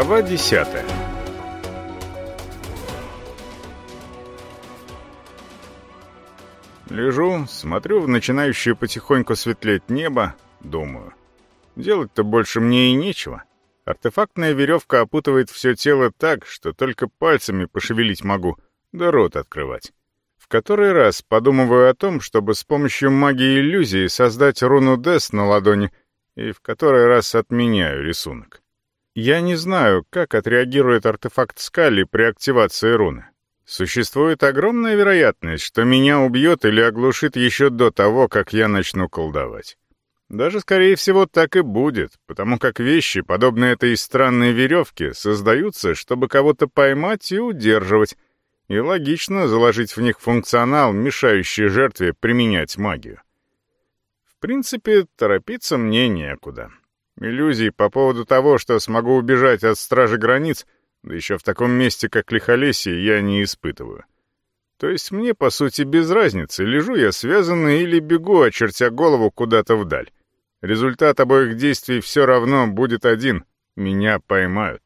Глава десятая Лежу, смотрю в начинающее потихоньку светлеть небо, думаю. Делать-то больше мне и нечего. Артефактная веревка опутывает все тело так, что только пальцами пошевелить могу, да рот открывать. В который раз подумываю о том, чтобы с помощью магии иллюзии создать руну Дес на ладони, и в который раз отменяю рисунок. Я не знаю, как отреагирует артефакт Скали при активации руны. Существует огромная вероятность, что меня убьет или оглушит еще до того, как я начну колдовать. Даже, скорее всего, так и будет, потому как вещи, подобные этой странной веревке, создаются, чтобы кого-то поймать и удерживать, и логично заложить в них функционал, мешающий жертве применять магию. В принципе, торопиться мне некуда. Иллюзий по поводу того, что смогу убежать от стражи границ — да еще в таком месте, как Лихолесье, я не испытываю. То есть мне, по сути, без разницы, лежу я связанный или бегу, очертя голову куда-то вдаль. Результат обоих действий все равно будет один — меня поймают.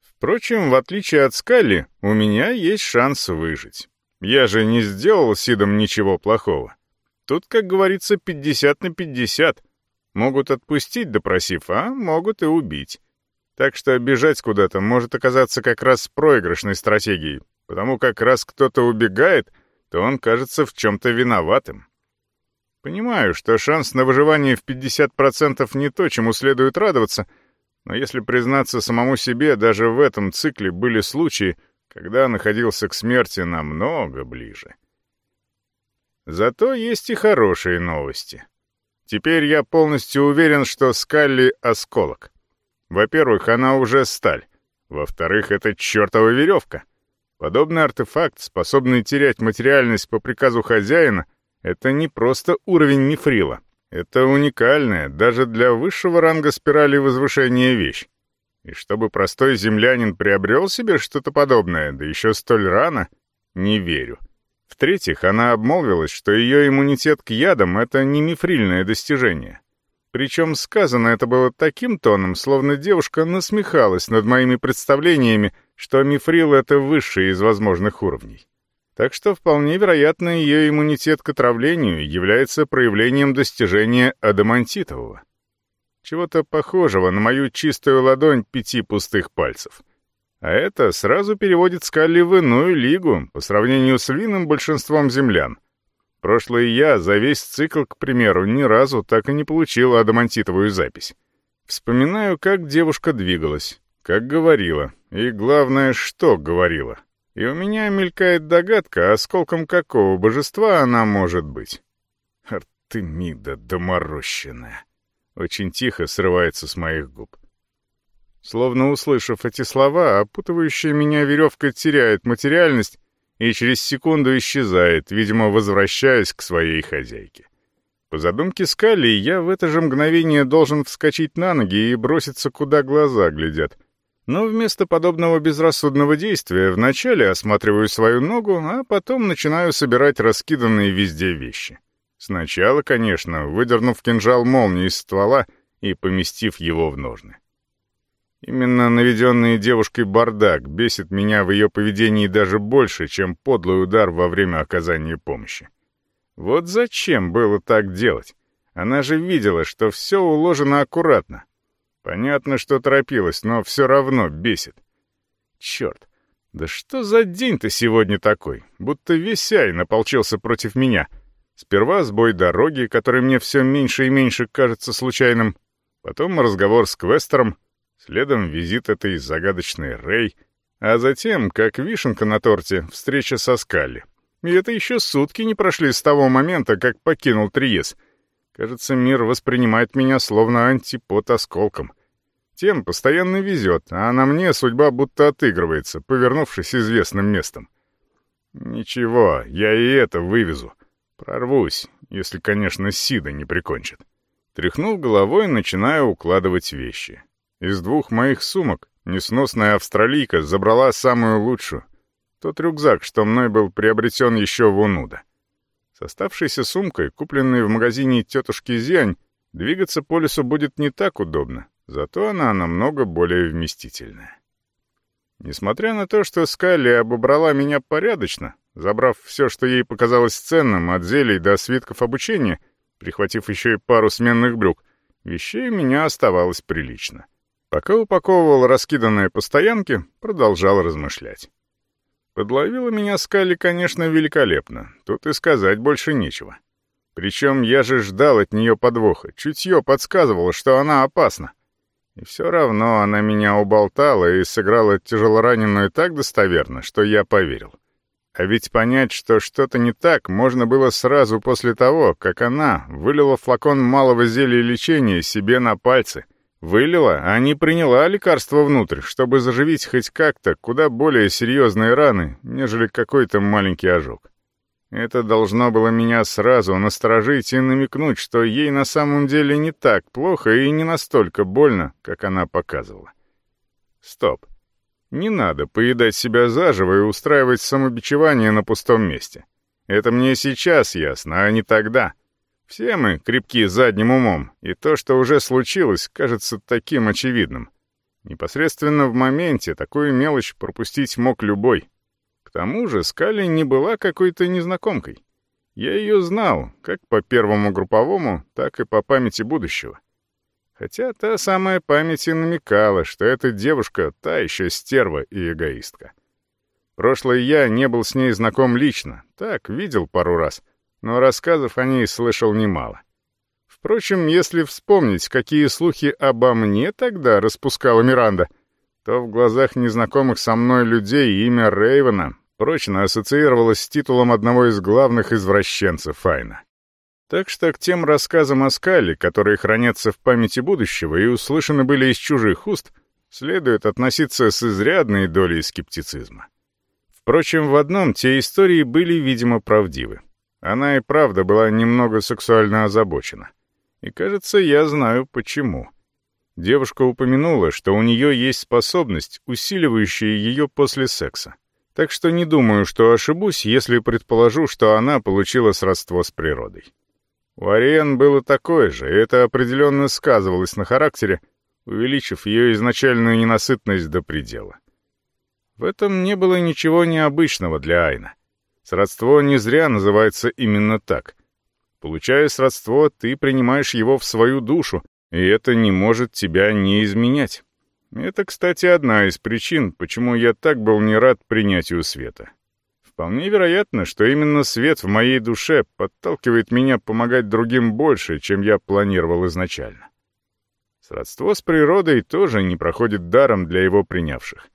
Впрочем, в отличие от Скалли, у меня есть шанс выжить. Я же не сделал Сидом ничего плохого. Тут, как говорится, 50 на 50. Могут отпустить, допросив, а могут и убить. Так что бежать куда-то может оказаться как раз проигрышной стратегией, потому как раз кто-то убегает, то он кажется в чем-то виноватым. Понимаю, что шанс на выживание в 50% не то, чему следует радоваться, но если признаться самому себе, даже в этом цикле были случаи, когда находился к смерти намного ближе. Зато есть и хорошие новости. Теперь я полностью уверен, что Скалли — осколок. Во-первых, она уже сталь. Во-вторых, это чертова веревка. Подобный артефакт, способный терять материальность по приказу хозяина, это не просто уровень мифрила. Это уникальная, даже для высшего ранга спирали возвышения вещь. И чтобы простой землянин приобрел себе что-то подобное, да еще столь рано, не верю. В-третьих, она обмолвилась, что ее иммунитет к ядам — это не мифрильное достижение. Причем сказано это было таким тоном, словно девушка насмехалась над моими представлениями, что мифрил — это высший из возможных уровней. Так что вполне вероятно ее иммунитет к отравлению является проявлением достижения адамантитового. Чего-то похожего на мою чистую ладонь пяти пустых пальцев. А это сразу переводит Скалли в иную лигу по сравнению с львиным большинством землян — Прошлый я за весь цикл, к примеру, ни разу так и не получил адамантитовую запись. Вспоминаю, как девушка двигалась, как говорила, и главное, что говорила. И у меня мелькает догадка, осколком какого божества она может быть. Артемида доморощенная. Очень тихо срывается с моих губ. Словно услышав эти слова, опутывающая меня веревка теряет материальность и через секунду исчезает, видимо, возвращаясь к своей хозяйке. По задумке Скалли, я в это же мгновение должен вскочить на ноги и броситься, куда глаза глядят. Но вместо подобного безрассудного действия вначале осматриваю свою ногу, а потом начинаю собирать раскиданные везде вещи. Сначала, конечно, выдернув кинжал молнии из ствола и поместив его в ножны. Именно наведенный девушкой бардак бесит меня в ее поведении даже больше, чем подлый удар во время оказания помощи. Вот зачем было так делать? Она же видела, что все уложено аккуратно. Понятно, что торопилась, но все равно бесит. Черт, да что за день-то сегодня такой? Будто весь Ай наполчился против меня. Сперва сбой дороги, который мне все меньше и меньше кажется случайным. Потом разговор с Квестером — Следом визит этой загадочной Рэй, а затем, как вишенка на торте, встреча со Скалли. И это еще сутки не прошли с того момента, как покинул Триес. Кажется, мир воспринимает меня словно антипод осколком. Тем постоянно везет, а на мне судьба будто отыгрывается, повернувшись известным местом. Ничего, я и это вывезу. Прорвусь, если, конечно, Сида не прикончит. Тряхнув головой, начинаю укладывать вещи. Из двух моих сумок несносная австралийка забрала самую лучшую. Тот рюкзак, что мной был приобретен еще в Унуда. С оставшейся сумкой, купленной в магазине тетушки Зянь, двигаться по лесу будет не так удобно, зато она намного более вместительная. Несмотря на то, что Скалли обобрала меня порядочно, забрав все, что ей показалось ценным, от зелий до свитков обучения, прихватив еще и пару сменных брюк, вещей у меня оставалось прилично. Пока упаковывал раскиданные по стоянке, продолжал размышлять. Подловила меня Скалли, конечно, великолепно, тут и сказать больше нечего. Причем я же ждал от нее подвоха, чутье подсказывало, что она опасна. И все равно она меня уболтала и сыграла тяжелораненую так достоверно, что я поверил. А ведь понять, что что-то не так, можно было сразу после того, как она вылила флакон малого зелья лечения себе на пальцы. Вылила, а не приняла лекарство внутрь, чтобы заживить хоть как-то куда более серьезные раны, нежели какой-то маленький ожог. Это должно было меня сразу насторожить и намекнуть, что ей на самом деле не так плохо и не настолько больно, как она показывала. Стоп. Не надо поедать себя заживо и устраивать самобичевание на пустом месте. Это мне сейчас ясно, а не тогда. Все мы крепки задним умом, и то, что уже случилось, кажется таким очевидным. Непосредственно в моменте такую мелочь пропустить мог любой. К тому же Скали не была какой-то незнакомкой. Я ее знал, как по первому групповому, так и по памяти будущего. Хотя та самая память и намекала, что эта девушка — та еще стерва и эгоистка. Прошлое я не был с ней знаком лично, так, видел пару раз, но рассказов о ней слышал немало. Впрочем, если вспомнить, какие слухи обо мне тогда распускала Миранда, то в глазах незнакомых со мной людей имя Рейвена прочно ассоциировалось с титулом одного из главных извращенцев Файна. Так что к тем рассказам о скале, которые хранятся в памяти будущего и услышаны были из чужих уст, следует относиться с изрядной долей скептицизма. Впрочем, в одном те истории были, видимо, правдивы. Она и правда была немного сексуально озабочена. И, кажется, я знаю почему. Девушка упомянула, что у нее есть способность, усиливающая ее после секса. Так что не думаю, что ошибусь, если предположу, что она получила сродство с природой. У Ариен было такое же, и это определенно сказывалось на характере, увеличив ее изначальную ненасытность до предела. В этом не было ничего необычного для Айна. Сродство не зря называется именно так. Получая сродство, ты принимаешь его в свою душу, и это не может тебя не изменять. Это, кстати, одна из причин, почему я так был не рад принятию света. Вполне вероятно, что именно свет в моей душе подталкивает меня помогать другим больше, чем я планировал изначально. Сродство с природой тоже не проходит даром для его принявших.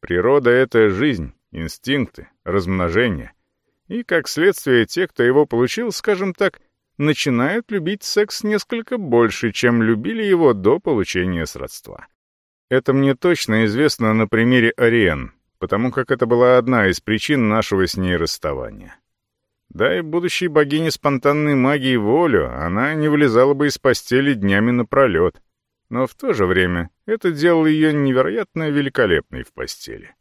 Природа — это жизнь, инстинкты, размножение. И, как следствие, те, кто его получил, скажем так, начинают любить секс несколько больше, чем любили его до получения сродства. Это мне точно известно на примере Ариен, потому как это была одна из причин нашего с ней расставания. Дай будущей богине спонтанной магии волю, она не вылезала бы из постели днями напролет. Но в то же время это делало ее невероятно великолепной в постели.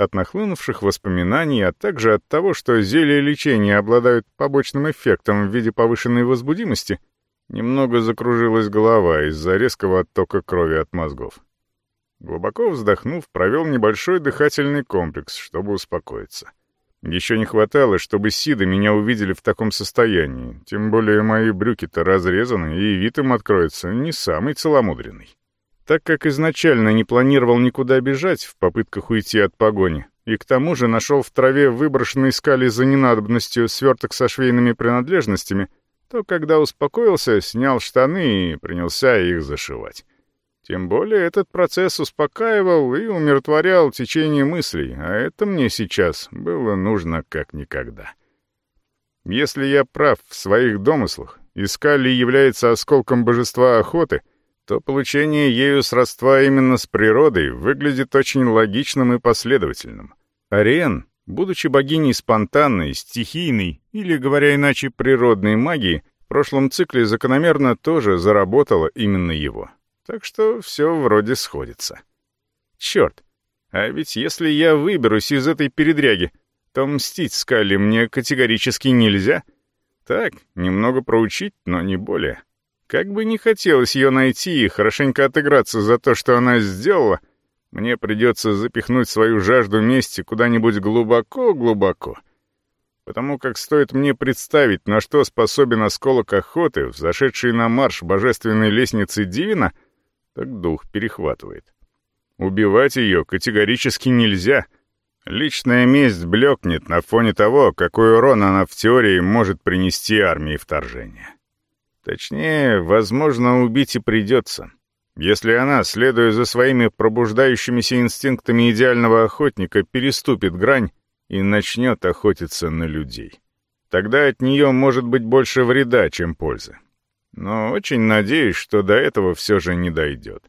От нахлынувших воспоминаний, а также от того, что зелья лечения обладают побочным эффектом в виде повышенной возбудимости, немного закружилась голова из-за резкого оттока крови от мозгов. Глубоко вздохнув, провел небольшой дыхательный комплекс, чтобы успокоиться. Еще не хватало, чтобы Сиды меня увидели в таком состоянии, тем более мои брюки-то разрезаны, и вид им откроется не самый целомудренный. Так как изначально не планировал никуда бежать в попытках уйти от погони, и к тому же нашел в траве выброшенный скали за ненадобностью сверток со швейными принадлежностями, то, когда успокоился, снял штаны и принялся их зашивать. Тем более этот процесс успокаивал и умиротворял течение мыслей, а это мне сейчас было нужно как никогда. Если я прав в своих домыслах, и Скалли является осколком божества охоты, то получение ею сродства именно с природой выглядит очень логичным и последовательным. Ариен, будучи богиней спонтанной, стихийной или, говоря иначе, природной магии, в прошлом цикле закономерно тоже заработала именно его. Так что все вроде сходится. Черт, а ведь если я выберусь из этой передряги, то мстить Скалли мне категорически нельзя. Так, немного проучить, но не более. Как бы не хотелось ее найти и хорошенько отыграться за то, что она сделала, Мне придется запихнуть свою жажду мести куда-нибудь глубоко-глубоко. Потому как стоит мне представить, на что способен осколок охоты, взошедший на марш божественной лестницы Дивина, так дух перехватывает. Убивать ее категорически нельзя. Личная месть блекнет на фоне того, какой урон она в теории может принести армии вторжения. Точнее, возможно, убить и придется. Если она, следуя за своими пробуждающимися инстинктами идеального охотника, переступит грань и начнет охотиться на людей. Тогда от нее может быть больше вреда, чем пользы. Но очень надеюсь, что до этого все же не дойдет.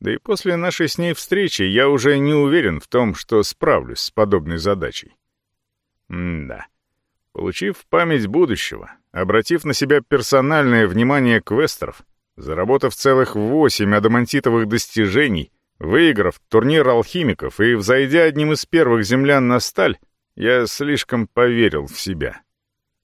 Да и после нашей с ней встречи я уже не уверен в том, что справлюсь с подобной задачей. М да. Получив память будущего, обратив на себя персональное внимание квестеров, заработав целых восемь адамантитовых достижений, выиграв турнир алхимиков и взойдя одним из первых землян на сталь, я слишком поверил в себя.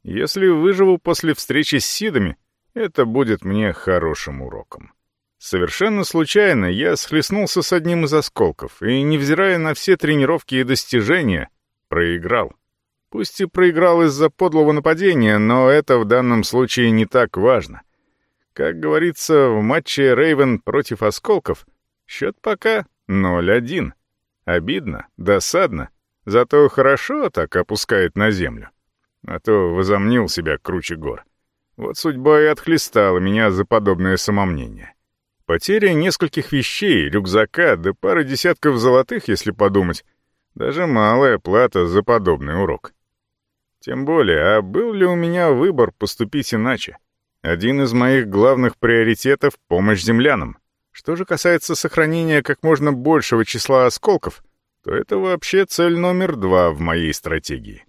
Если выживу после встречи с Сидами, это будет мне хорошим уроком. Совершенно случайно я схлестнулся с одним из осколков и, невзирая на все тренировки и достижения, проиграл. Пусть и проиграл из-за подлого нападения, но это в данном случае не так важно. Как говорится, в матче Рейвен против осколков счет пока 0-1. Обидно, досадно, зато хорошо так опускает на землю. А то возомнил себя круче гор. Вот судьба и отхлестала меня за подобное самомнение. Потеря нескольких вещей, рюкзака, да пары десятков золотых, если подумать, даже малая плата за подобный урок. Тем более, а был ли у меня выбор поступить иначе? Один из моих главных приоритетов — помощь землянам. Что же касается сохранения как можно большего числа осколков, то это вообще цель номер два в моей стратегии.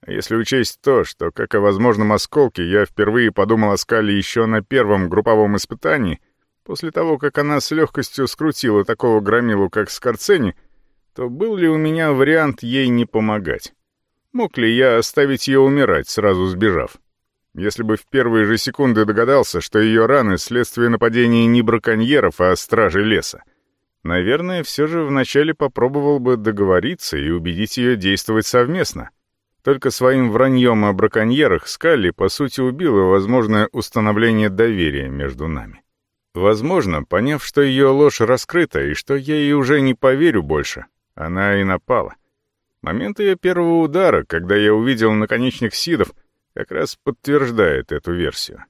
А если учесть то, что, как о возможном осколке, я впервые подумал о скале еще на первом групповом испытании — После того, как она с легкостью скрутила такого громилу, как Скорцени, то был ли у меня вариант ей не помогать? Мог ли я оставить ее умирать, сразу сбежав? Если бы в первые же секунды догадался, что ее раны — следствие нападения не браконьеров, а стражей леса. Наверное, все же вначале попробовал бы договориться и убедить ее действовать совместно. Только своим враньем о браконьерах Скалли, по сути, убила возможное установление доверия между нами. Возможно, поняв, что ее ложь раскрыта и что я ей уже не поверю больше, она и напала. Момент ее первого удара, когда я увидел наконечник Сидов, как раз подтверждает эту версию.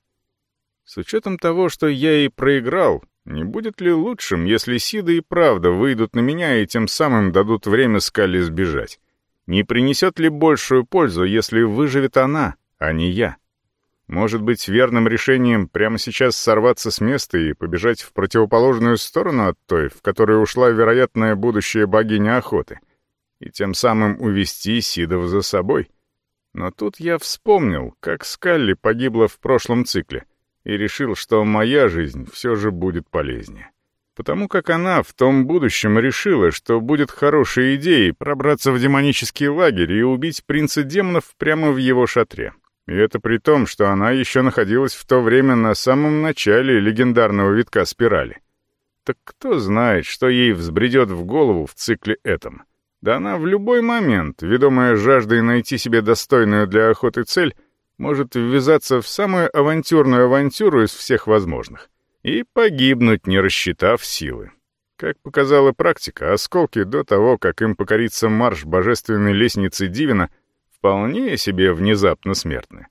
С учетом того, что я и проиграл, не будет ли лучшим, если Сиды и правда выйдут на меня и тем самым дадут время Скале сбежать? Не принесет ли большую пользу, если выживет она, а не я? Может быть, верным решением прямо сейчас сорваться с места и побежать в противоположную сторону от той, в которой ушла вероятная будущая богиня охоты, и тем самым увести Сидов за собой? Но тут я вспомнил, как Скалли погибла в прошлом цикле, и решил, что моя жизнь все же будет полезнее. Потому как она в том будущем решила, что будет хорошей идеей пробраться в демонический лагерь и убить принца демонов прямо в его шатре. И это при том, что она еще находилась в то время на самом начале легендарного витка спирали. Так кто знает, что ей взбредет в голову в цикле этом. Да она в любой момент, ведомая жаждой найти себе достойную для охоты цель, может ввязаться в самую авантюрную авантюру из всех возможных и погибнуть, не рассчитав силы. Как показала практика, осколки до того, как им покорится марш божественной лестницы Дивина — вполне себе внезапно смертны.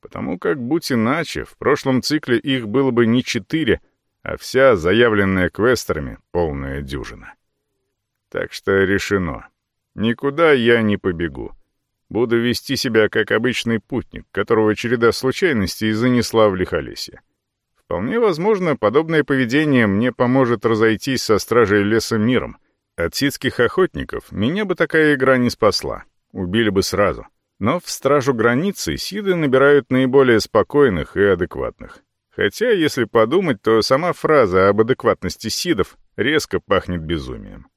Потому как, будь иначе, в прошлом цикле их было бы не четыре, а вся заявленная квестерами полная дюжина. Так что решено. Никуда я не побегу. Буду вести себя как обычный путник, которого череда случайностей занесла в лихолесье. Вполне возможно, подобное поведение мне поможет разойтись со стражей леса миром. От ситских охотников меня бы такая игра не спасла. Убили бы сразу. Но в стражу границы сиды набирают наиболее спокойных и адекватных. Хотя, если подумать, то сама фраза об адекватности сидов резко пахнет безумием.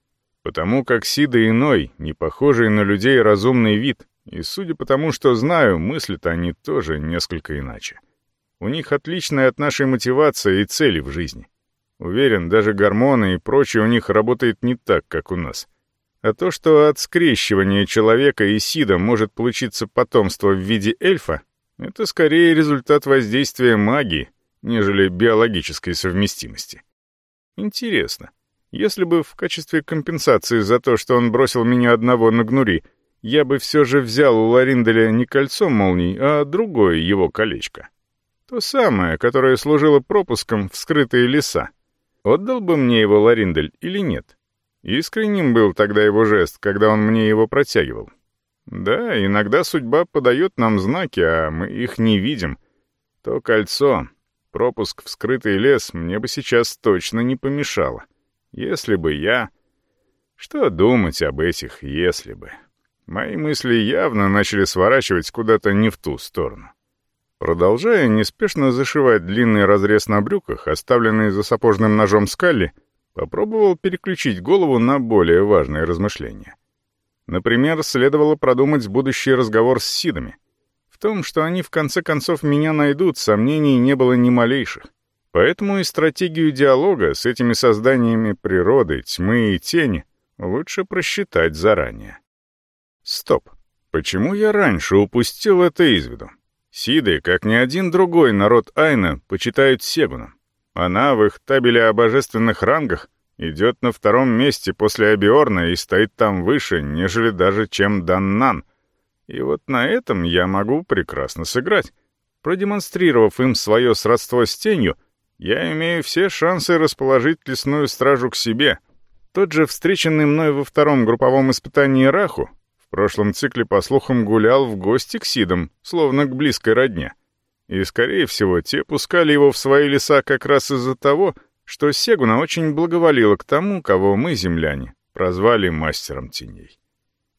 Потому как сиды иной, не похожий на людей разумный вид, и судя по тому, что знаю, мыслят они тоже несколько иначе. У них отличная от нашей мотивация и цели в жизни. Уверен, даже гормоны и прочее у них работает не так, как у нас. А то, что от скрещивания человека и Сида может получиться потомство в виде эльфа, это скорее результат воздействия магии, нежели биологической совместимости. Интересно, если бы в качестве компенсации за то, что он бросил меня одного на гнури, я бы все же взял у Ларинделя не кольцо молний, а другое его колечко. То самое, которое служило пропуском в скрытые леса. Отдал бы мне его Лариндель или нет? Искренним был тогда его жест, когда он мне его протягивал. Да, иногда судьба подает нам знаки, а мы их не видим. То кольцо, пропуск в скрытый лес мне бы сейчас точно не помешало. Если бы я... Что думать об этих «если бы»? Мои мысли явно начали сворачивать куда-то не в ту сторону. Продолжая неспешно зашивать длинный разрез на брюках, оставленный за сапожным ножом Скалли, попробовал переключить голову на более важные размышления. Например, следовало продумать будущий разговор с Сидами. В том, что они в конце концов меня найдут, сомнений не было ни малейших. Поэтому и стратегию диалога с этими созданиями природы, тьмы и тени лучше просчитать заранее. Стоп. Почему я раньше упустил это из виду? Сиды, как ни один другой народ Айна, почитают Сегуну. Она в их табеле о божественных рангах идет на втором месте после Абиорна и стоит там выше, нежели даже чем Даннан. И вот на этом я могу прекрасно сыграть. Продемонстрировав им свое сродство с тенью, я имею все шансы расположить лесную стражу к себе. Тот же встреченный мной во втором групповом испытании Раху прошлом цикле, по слухам, гулял в гости к Сидам, словно к близкой родне. И, скорее всего, те пускали его в свои леса как раз из-за того, что Сегуна очень благоволила к тому, кого мы, земляне, прозвали мастером теней.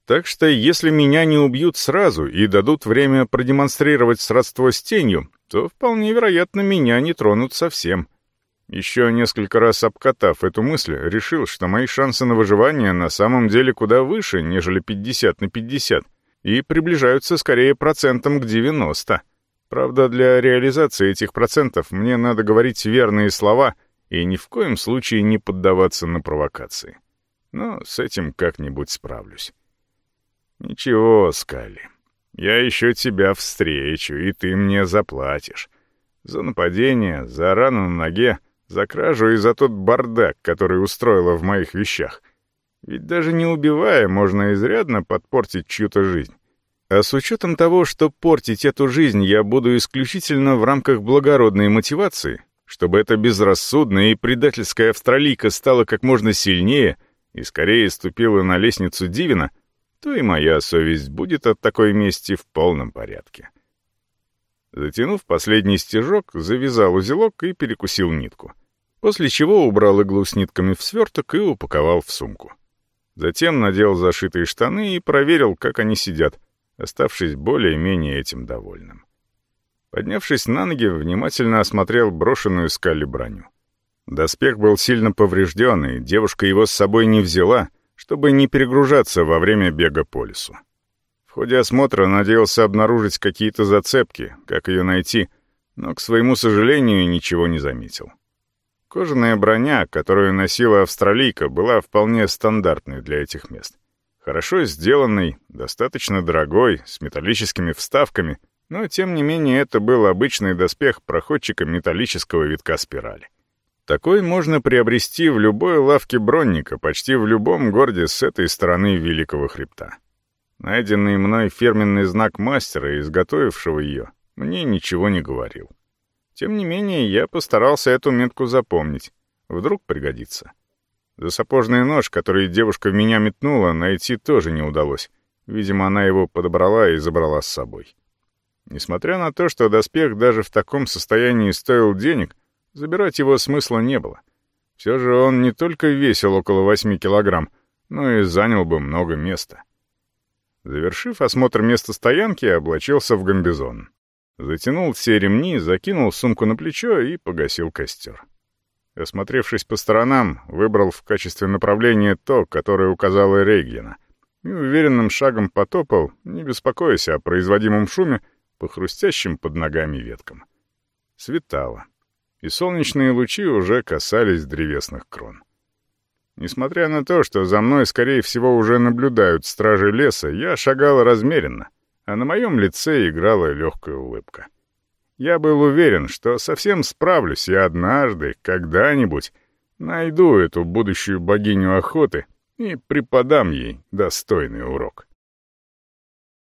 Так что если меня не убьют сразу и дадут время продемонстрировать сродство с тенью, то вполне вероятно меня не тронут совсем. Еще несколько раз обкатав эту мысль, решил, что мои шансы на выживание на самом деле куда выше, нежели 50 на 50, и приближаются скорее процентом к 90. Правда, для реализации этих процентов мне надо говорить верные слова и ни в коем случае не поддаваться на провокации. Но с этим как-нибудь справлюсь. Ничего, Скалли, я еще тебя встречу, и ты мне заплатишь. За нападение, за рану на ноге — за кражу и за тот бардак, который устроила в моих вещах. Ведь даже не убивая, можно изрядно подпортить чью-то жизнь. А с учетом того, что портить эту жизнь я буду исключительно в рамках благородной мотивации, чтобы эта безрассудная и предательская австралийка стала как можно сильнее и скорее ступила на лестницу Дивина, то и моя совесть будет от такой мести в полном порядке. Затянув последний стежок, завязал узелок и перекусил нитку. После чего убрал иглу с нитками в сверток и упаковал в сумку. Затем надел зашитые штаны и проверил, как они сидят, оставшись более-менее этим довольным. Поднявшись на ноги, внимательно осмотрел брошенную скали броню. Доспех был сильно поврежден, и девушка его с собой не взяла, чтобы не перегружаться во время бега по лесу. В ходе осмотра надеялся обнаружить какие-то зацепки, как ее найти, но, к своему сожалению, ничего не заметил. Кожаная броня, которую носила австралийка, была вполне стандартной для этих мест. Хорошо сделанной, достаточно дорогой, с металлическими вставками, но, тем не менее, это был обычный доспех проходчика металлического витка спирали. Такой можно приобрести в любой лавке бронника, почти в любом городе с этой стороны Великого Хребта. Найденный мной фирменный знак мастера, изготовившего ее, мне ничего не говорил. Тем не менее, я постарался эту метку запомнить. Вдруг пригодится. За сапожный нож, который девушка в меня метнула, найти тоже не удалось. Видимо, она его подобрала и забрала с собой. Несмотря на то, что доспех даже в таком состоянии стоил денег, забирать его смысла не было. Все же он не только весил около 8 килограмм, но и занял бы много места. Завершив осмотр места стоянки, облачился в гамбизон. Затянул все ремни, закинул сумку на плечо и погасил костер. Осмотревшись по сторонам, выбрал в качестве направления то, которое указала Регина, и уверенным шагом потопал, не беспокоясь о производимом шуме, по хрустящим под ногами веткам. Светало. И солнечные лучи уже касались древесных крон. Несмотря на то, что за мной, скорее всего, уже наблюдают стражи леса, я шагал размеренно, а на моем лице играла легкая улыбка. Я был уверен, что совсем справлюсь и однажды, когда-нибудь, найду эту будущую богиню охоты и преподам ей достойный урок.